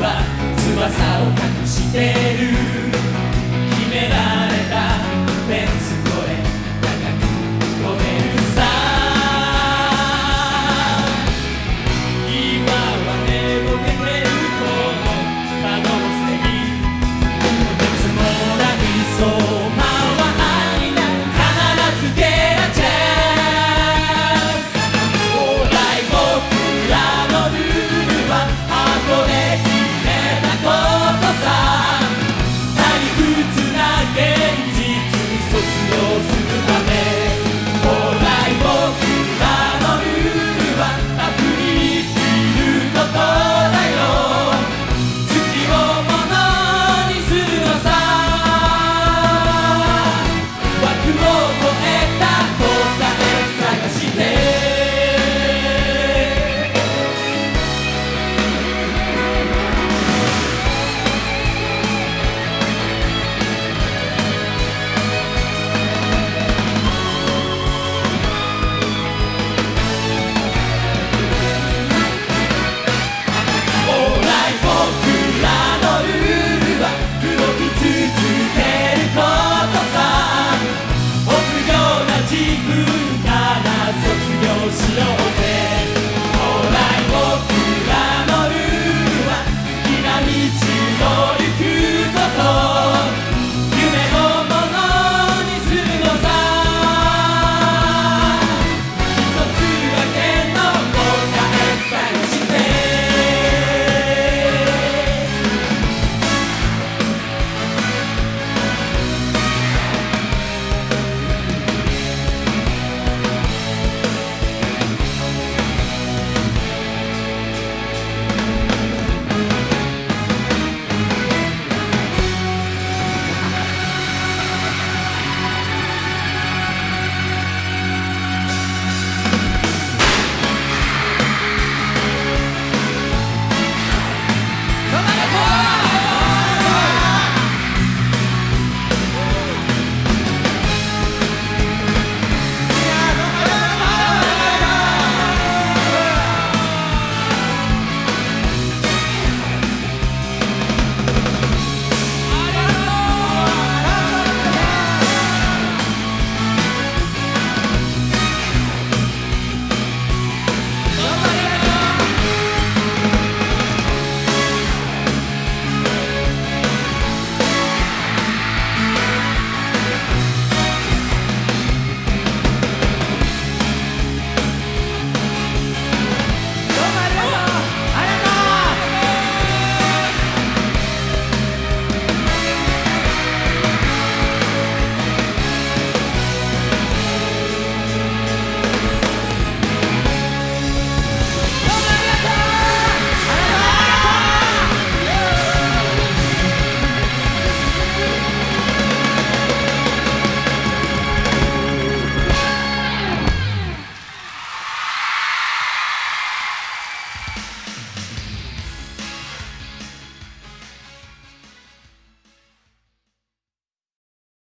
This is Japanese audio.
は翼を隠してる」